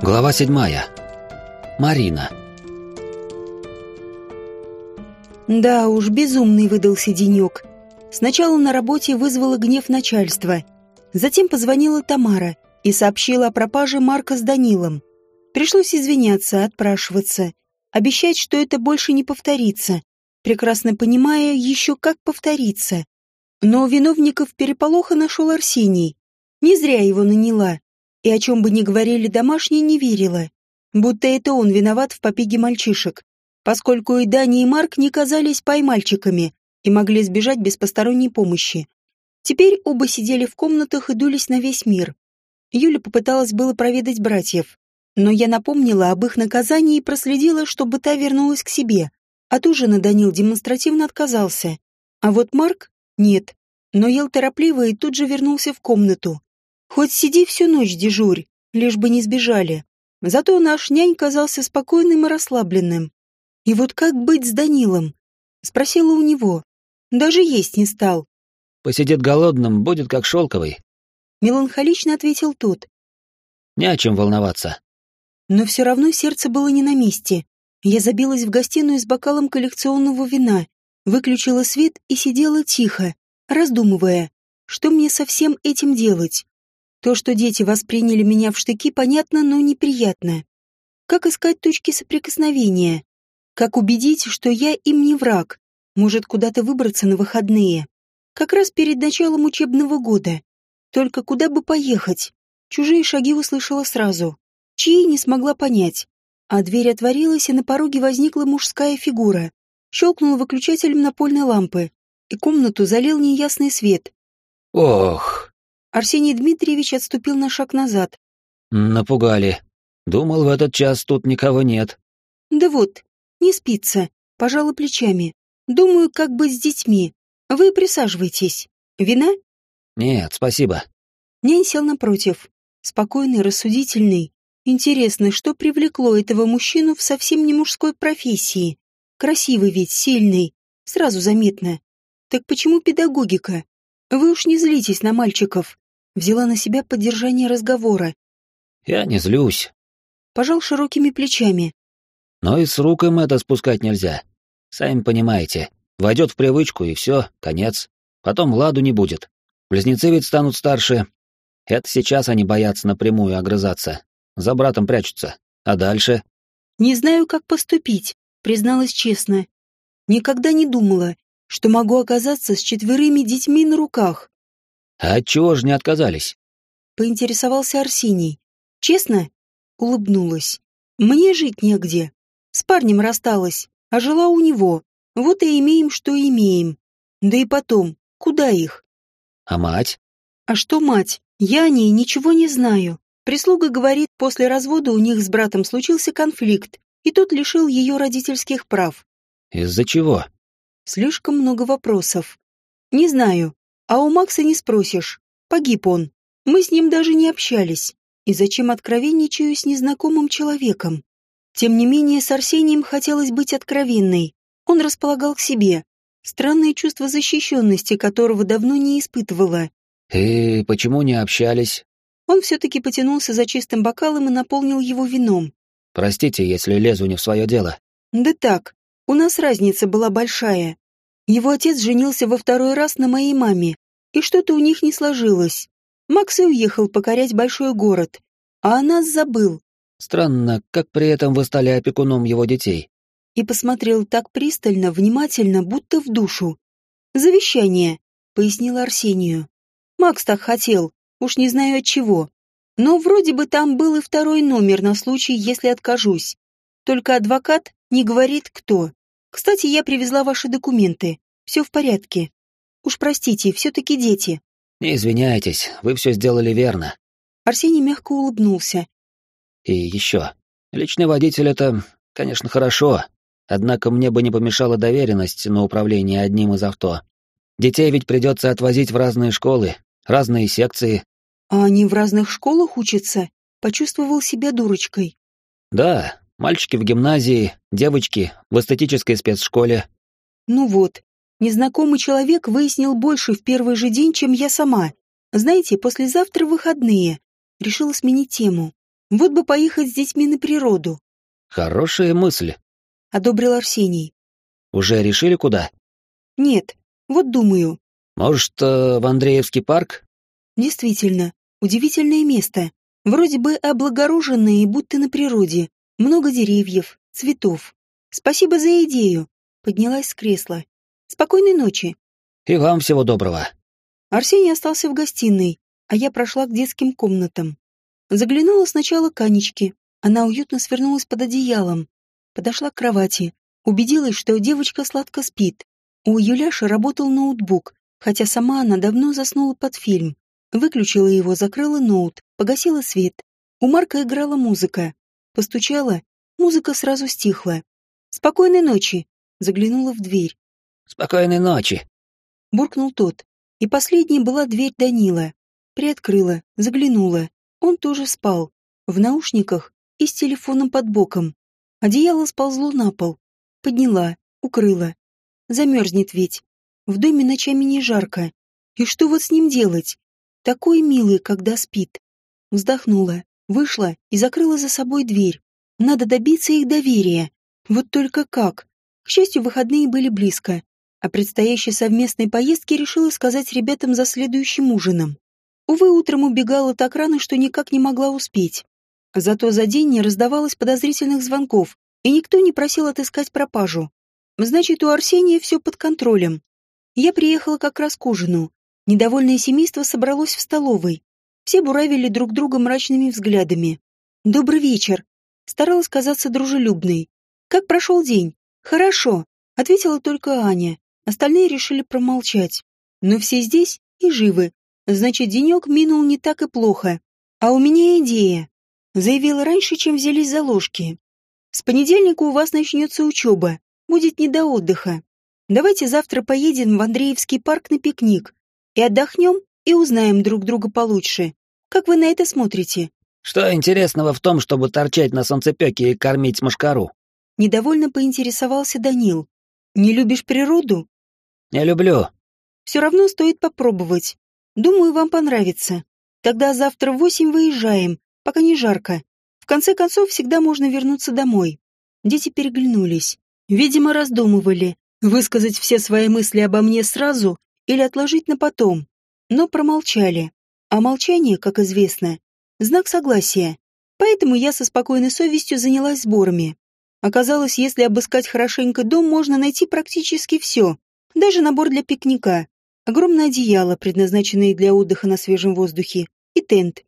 Глава седьмая. Марина. Да уж, безумный выдался денек. Сначала на работе вызвала гнев начальства. Затем позвонила Тамара и сообщила о пропаже Марка с Данилом. Пришлось извиняться, отпрашиваться. Обещать, что это больше не повторится. Прекрасно понимая, еще как повторится. Но виновников переполоха нашел Арсений. Не зря его наняла и о чем бы ни говорили домашние, не верила. Будто это он виноват в побеге мальчишек, поскольку и Дани, и Марк не казались поймальчиками и могли сбежать без посторонней помощи. Теперь оба сидели в комнатах и дулись на весь мир. Юля попыталась было проведать братьев, но я напомнила об их наказании и проследила, чтобы та вернулась к себе. От ужина Данил демонстративно отказался. А вот Марк — нет. Но ел торопливо и тут же вернулся в комнату. Хоть сиди всю ночь дежурь, лишь бы не сбежали. Зато наш нянь казался спокойным и расслабленным. И вот как быть с Данилом? Спросила у него. Даже есть не стал. Посидит голодным, будет как шелковый. Меланхолично ответил тот. Не о чем волноваться. Но все равно сердце было не на месте. Я забилась в гостиную с бокалом коллекционного вина, выключила свет и сидела тихо, раздумывая, что мне со всем этим делать. То, что дети восприняли меня в штыки, понятно, но неприятно. Как искать точки соприкосновения? Как убедить, что я им не враг? Может, куда-то выбраться на выходные? Как раз перед началом учебного года. Только куда бы поехать? Чужие шаги услышала сразу. Чьи не смогла понять. А дверь отворилась, и на пороге возникла мужская фигура. Щелкнул выключателем напольной лампы, и комнату залил неясный свет. «Ох!» Арсений Дмитриевич отступил на шаг назад. «Напугали. Думал, в этот час тут никого нет». «Да вот, не спится. Пожала плечами. Думаю, как быть с детьми. Вы присаживайтесь. Вина?» «Нет, спасибо». Нянь сел напротив. Спокойный, рассудительный. Интересно, что привлекло этого мужчину в совсем не мужской профессии? Красивый ведь, сильный. Сразу заметно. Так почему педагогика? Вы уж не злитесь на мальчиков. Взяла на себя поддержание разговора. Я не злюсь. Пожал широкими плечами. Но и с рук им это спускать нельзя. Сами понимаете, войдет в привычку и все, конец. Потом ладу не будет. Близнецы ведь станут старше. Это сейчас они боятся напрямую огрызаться. За братом прячутся. А дальше? Не знаю, как поступить, призналась честно. Никогда не думала, что могу оказаться с четверыми детьми на руках. А отчего же не отказались? Поинтересовался Арсений. Честно? Улыбнулась. Мне жить негде. С парнем рассталась, а жила у него. Вот и имеем, что имеем. Да и потом, куда их? А мать? А что мать? Я о ней ничего не знаю. Прислуга говорит, после развода у них с братом случился конфликт, и тот лишил ее родительских прав. Из-за чего? Слишком много вопросов. Не знаю. А у Макса не спросишь. Погиб он. Мы с ним даже не общались. И зачем откровенничаю с незнакомым человеком? Тем не менее, с Арсением хотелось быть откровенной. Он располагал к себе. Странное чувство защищенности, которого давно не испытывала. «И почему не общались?» Он все-таки потянулся за чистым бокалом и наполнил его вином. «Простите, если лезу не в свое дело». «Да так, у нас разница была большая. Его отец женился во второй раз на моей маме, и что-то у них не сложилось. Макс и уехал покорять большой город, а о нас забыл. Странно, как при этом вы стали опекуном его детей. И посмотрел так пристально, внимательно, будто в душу. «Завещание», — пояснила Арсению. «Макс так хотел, уж не знаю от чего. Но вроде бы там был и второй номер на случай, если откажусь. Только адвокат не говорит, кто. Кстати, я привезла ваши документы. Все в порядке. Уж простите, все-таки дети. Не извиняйтесь, вы все сделали верно. Арсений мягко улыбнулся. И еще. Личный водитель — это, конечно, хорошо, однако мне бы не помешала доверенность на управление одним из авто. Детей ведь придется отвозить в разные школы, разные секции. А они в разных школах учатся? Почувствовал себя дурочкой. Да, Мальчики в гимназии, девочки в эстетической спецшколе. Ну вот, незнакомый человек выяснил больше в первый же день, чем я сама. Знаете, послезавтра выходные. Решила сменить тему. Вот бы поехать с детьми на природу. Хорошая мысль. Одобрил Арсений. Уже решили куда? Нет, вот думаю. Может, э, в Андреевский парк? Действительно, удивительное место. Вроде бы облагороженное и будто на природе. Много деревьев, цветов. Спасибо за идею. Поднялась с кресла. Спокойной ночи. И вам всего доброго. Арсений остался в гостиной, а я прошла к детским комнатам. Заглянула сначала к Анечке. Она уютно свернулась под одеялом. Подошла к кровати. Убедилась, что девочка сладко спит. У Юляши работал ноутбук, хотя сама она давно заснула под фильм. Выключила его, закрыла ноут, погасила свет. У Марка играла музыка. Постучала, музыка сразу стихла. «Спокойной ночи!» Заглянула в дверь. «Спокойной ночи!» Буркнул тот. И последней была дверь Данила. Приоткрыла, заглянула. Он тоже спал. В наушниках и с телефоном под боком. Одеяло сползло на пол. Подняла, укрыла. Замерзнет ведь. В доме ночами не жарко. И что вот с ним делать? Такой милый, когда спит. Вздохнула, вышла и закрыла за собой дверь. Надо добиться их доверия. Вот только как? К счастью, выходные были близко. О предстоящей совместной поездке решила сказать ребятам за следующим ужином. Увы, утром убегала так рано, что никак не могла успеть. Зато за день не раздавалось подозрительных звонков, и никто не просил отыскать пропажу. Значит, у Арсения все под контролем. Я приехала как раз к ужину. Недовольное семейство собралось в столовой. Все буравили друг друга мрачными взглядами. «Добрый вечер!» Старалась казаться дружелюбной. «Как прошел день?» «Хорошо», — ответила только Аня. Остальные решили промолчать. Но все здесь и живы, Значит, денек минул не так и плохо. А у меня идея. Заявила раньше, чем взялись за ложки. С понедельника у вас начнется учеба. Будет не до отдыха. Давайте завтра поедем в Андреевский парк на пикник. И отдохнем, и узнаем друг друга получше. Как вы на это смотрите? Что интересного в том, чтобы торчать на солнцепёке и кормить машкару? Недовольно поинтересовался Данил. Не любишь природу? Не люблю. Все равно стоит попробовать. Думаю, вам понравится. Тогда завтра в восемь выезжаем, пока не жарко. В конце концов, всегда можно вернуться домой. Дети переглянулись. Видимо, раздумывали, высказать все свои мысли обо мне сразу или отложить на потом. Но промолчали. А молчание, как известно, знак согласия. Поэтому я со спокойной совестью занялась сборами. Оказалось, если обыскать хорошенько дом, можно найти практически все. Даже набор для пикника огромное одеяло, предназначенное для отдыха на свежем воздухе, и тент.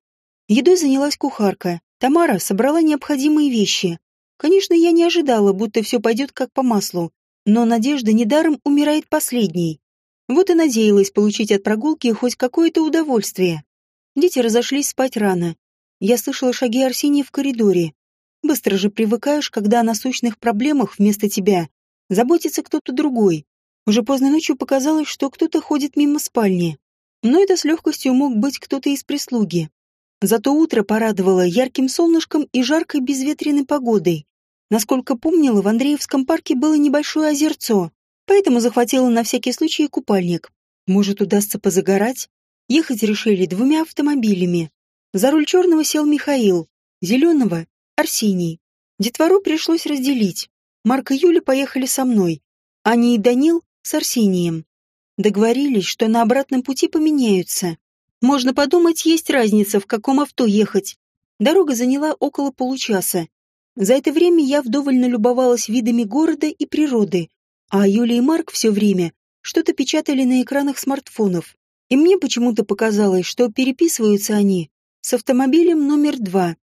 Едой занялась кухарка. Тамара собрала необходимые вещи. Конечно, я не ожидала, будто все пойдет как по маслу, но надежда недаром умирает последней. Вот и надеялась получить от прогулки хоть какое-то удовольствие. Дети разошлись спать рано. Я слышала шаги Арсения в коридоре. Быстро же привыкаешь, когда о насущных проблемах вместо тебя заботится кто-то другой. Уже поздно ночью показалось, что кто-то ходит мимо спальни. Но это с легкостью мог быть кто-то из прислуги. Зато утро порадовало ярким солнышком и жаркой безветренной погодой. Насколько помнила, в Андреевском парке было небольшое озерцо, поэтому захватила на всякий случай купальник. Может, удастся позагорать? Ехать решили двумя автомобилями. За руль черного сел Михаил, зеленого — Арсений. Детвору пришлось разделить. Марк и Юля поехали со мной. Аня и Данил с Арсением. Договорились, что на обратном пути поменяются. Можно подумать, есть разница, в каком авто ехать. Дорога заняла около получаса. За это время я вдоволь налюбовалась видами города и природы, а Юля и Марк все время что-то печатали на экранах смартфонов. И мне почему-то показалось, что переписываются они с автомобилем номер два.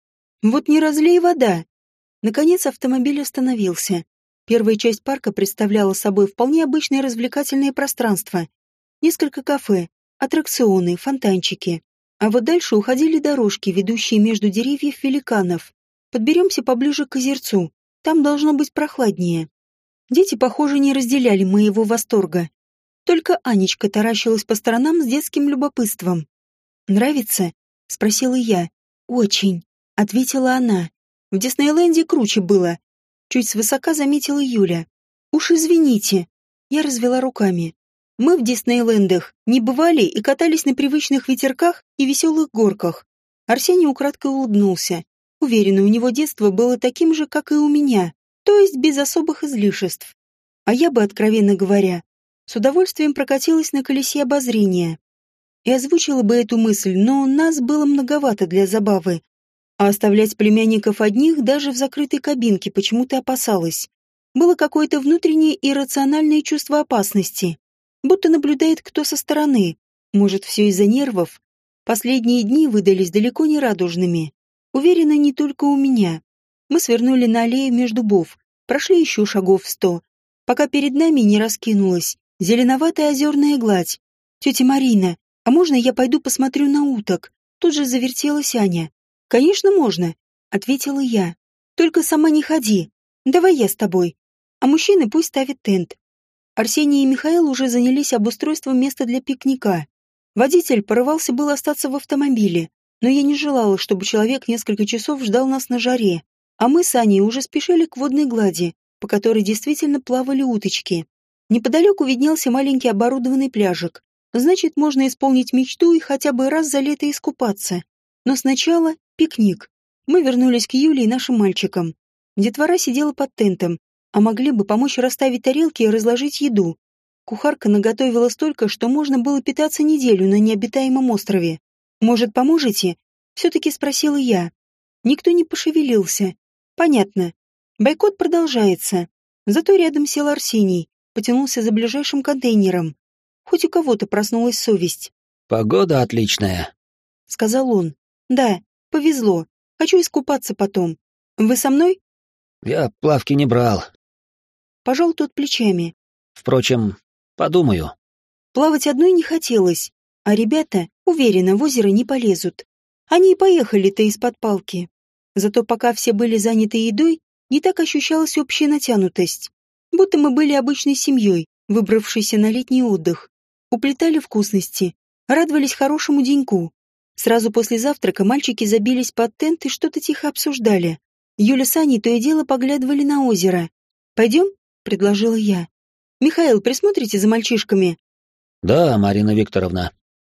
Вот не разлей вода. Наконец автомобиль остановился. Первая часть парка представляла собой вполне обычное развлекательное пространство. Несколько кафе, аттракционы, фонтанчики. А вот дальше уходили дорожки, ведущие между деревьев великанов. Подберемся поближе к озерцу. Там должно быть прохладнее. Дети, похоже, не разделяли моего восторга. Только Анечка таращилась по сторонам с детским любопытством. «Нравится?» — спросила я. «Очень», — ответила она. «В Диснейленде круче было. Чуть свысока заметила Юля. «Уж извините». Я развела руками. Мы в Диснейлендах не бывали и катались на привычных ветерках и веселых горках. Арсений украдкой улыбнулся. Уверена, у него детство было таким же, как и у меня, то есть без особых излишеств. А я бы, откровенно говоря, с удовольствием прокатилась на колесе обозрения и озвучила бы эту мысль, но нас было многовато для забавы. А оставлять племянников одних даже в закрытой кабинке почему-то опасалась. Было какое-то внутреннее иррациональное чувство опасности, будто наблюдает кто со стороны. Может, все из-за нервов? Последние дни выдались далеко не радужными. Уверена, не только у меня. Мы свернули на аллею между бов, прошли еще шагов сто, пока перед нами не раскинулась зеленоватая озерная гладь. Тетя Марина, а можно я пойду посмотрю на уток? Тут же завертелась Аня. Конечно, можно, ответила я. Только сама не ходи. Давай я с тобой. А мужчины пусть ставят тент. Арсений и Михаил уже занялись обустройством места для пикника. Водитель порывался было остаться в автомобиле, но я не желала, чтобы человек несколько часов ждал нас на жаре, а мы с Аней уже спешили к водной глади, по которой действительно плавали уточки. Неподалеку виднелся маленький оборудованный пляжик, Значит, можно исполнить мечту и хотя бы раз за лето искупаться. Но сначала пикник. Мы вернулись к Юле и нашим мальчикам. Детвора сидела под тентом, а могли бы помочь расставить тарелки и разложить еду. Кухарка наготовила столько, что можно было питаться неделю на необитаемом острове. «Может, поможете?» — все-таки спросила я. Никто не пошевелился. Понятно. Бойкот продолжается. Зато рядом сел Арсений, потянулся за ближайшим контейнером. Хоть у кого-то проснулась совесть. «Погода отличная», — сказал он. «Да, повезло. Хочу искупаться потом. Вы со мной?» «Я плавки не брал». Пожал тот плечами. «Впрочем, подумаю». Плавать одной не хотелось, а ребята, уверенно, в озеро не полезут. Они и поехали-то из-под палки. Зато пока все были заняты едой, не так ощущалась общая натянутость. Будто мы были обычной семьей, выбравшейся на летний отдых уплетали вкусности, радовались хорошему деньку. Сразу после завтрака мальчики забились под тент и что-то тихо обсуждали. Юля с Аней то и дело поглядывали на озеро. «Пойдем?» — предложила я. «Михаил, присмотрите за мальчишками?» «Да, Марина Викторовна».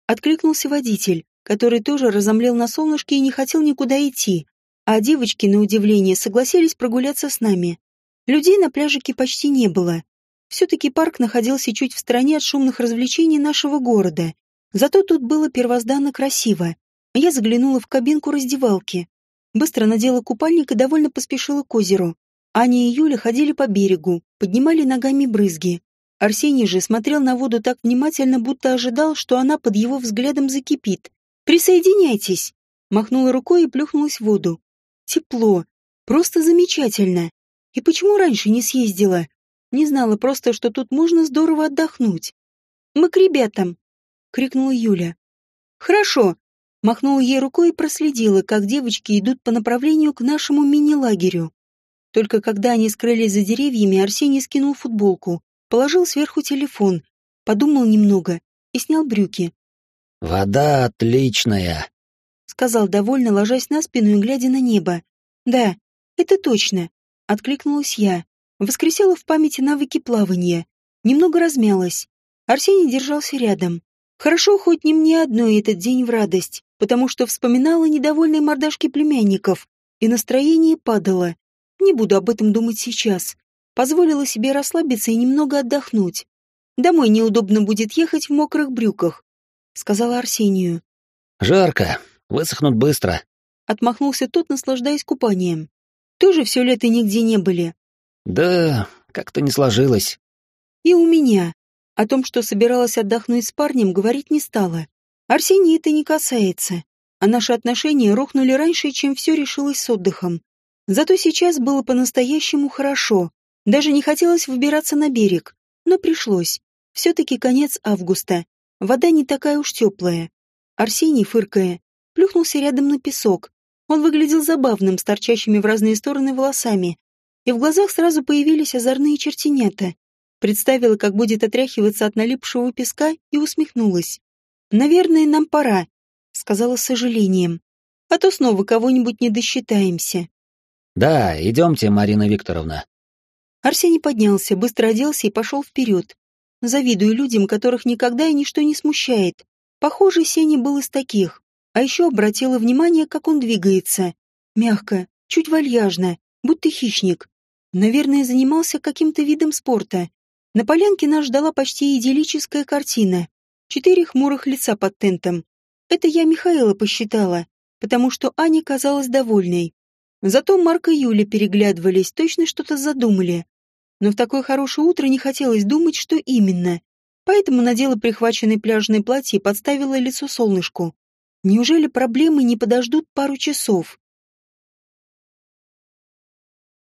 Откликнулся водитель, который тоже разомлел на солнышке и не хотел никуда идти. А девочки, на удивление, согласились прогуляться с нами. Людей на пляжике почти не было. Все-таки парк находился чуть в стороне от шумных развлечений нашего города. Зато тут было первозданно красиво. Я заглянула в кабинку раздевалки. Быстро надела купальник и довольно поспешила к озеру. Аня и Юля ходили по берегу, поднимали ногами брызги. Арсений же смотрел на воду так внимательно, будто ожидал, что она под его взглядом закипит. «Присоединяйтесь!» Махнула рукой и плюхнулась в воду. Тепло. Просто замечательно. И почему раньше не съездила? Не знала просто, что тут можно здорово отдохнуть. «Мы к ребятам!» — крикнула Юля. «Хорошо!» — махнула ей рукой и проследила, как девочки идут по направлению к нашему мини-лагерю. Только когда они скрылись за деревьями, Арсений скинул футболку, положил сверху телефон, подумал немного и снял брюки. «Вода отличная», — сказал довольно, ложась на спину и глядя на небо. «Да, это точно», — откликнулась я. Воскресила в памяти навыки плавания. Немного размялась. Арсений держался рядом. Хорошо, хоть не мне одной этот день в радость, потому что вспоминала недовольные мордашки племянников, и настроение падало. Не буду об этом думать сейчас. Позволила себе расслабиться и немного отдохнуть. Домой неудобно будет ехать в мокрых брюках, сказала Арсению. Жарко, высохнут быстро. Отмахнулся тот, наслаждаясь купанием. Тоже все лето нигде не были. Да, как-то не сложилось. И у меня. О том, что собиралась отдохнуть с парнем, говорить не стала. Арсений это не касается. А наши отношения рухнули раньше, чем все решилось с отдыхом. Зато сейчас было по-настоящему хорошо. Даже не хотелось выбираться на берег. Но пришлось. Все-таки конец августа. Вода не такая уж теплая. Арсений, фыркая, плюхнулся рядом на песок. Он выглядел забавным, с торчащими в разные стороны волосами, и в глазах сразу появились озорные чертенята. Представила, как будет отряхиваться от налипшего песка, и усмехнулась. «Наверное, нам пора», — сказала с сожалением. «А то снова кого-нибудь не досчитаемся». «Да, идемте, Марина Викторовна». Арсений поднялся, быстро оделся и пошел вперед. Завидую людям, которых никогда и ничто не смущает. Похоже, Сеня был из таких. А еще обратила внимание, как он двигается. Мягко, чуть вальяжно, будто хищник. Наверное, занимался каким-то видом спорта. На полянке нас ждала почти идиллическая картина. Четыре хмурых лица под тентом. Это я Михаила посчитала, потому что Аня казалась довольной. Зато Марк и Юля переглядывались, точно что-то задумали. Но в такое хорошее утро не хотелось думать, что именно. Поэтому надела прихваченное пляжное платье и подставила лицо солнышку. Неужели проблемы не подождут пару часов?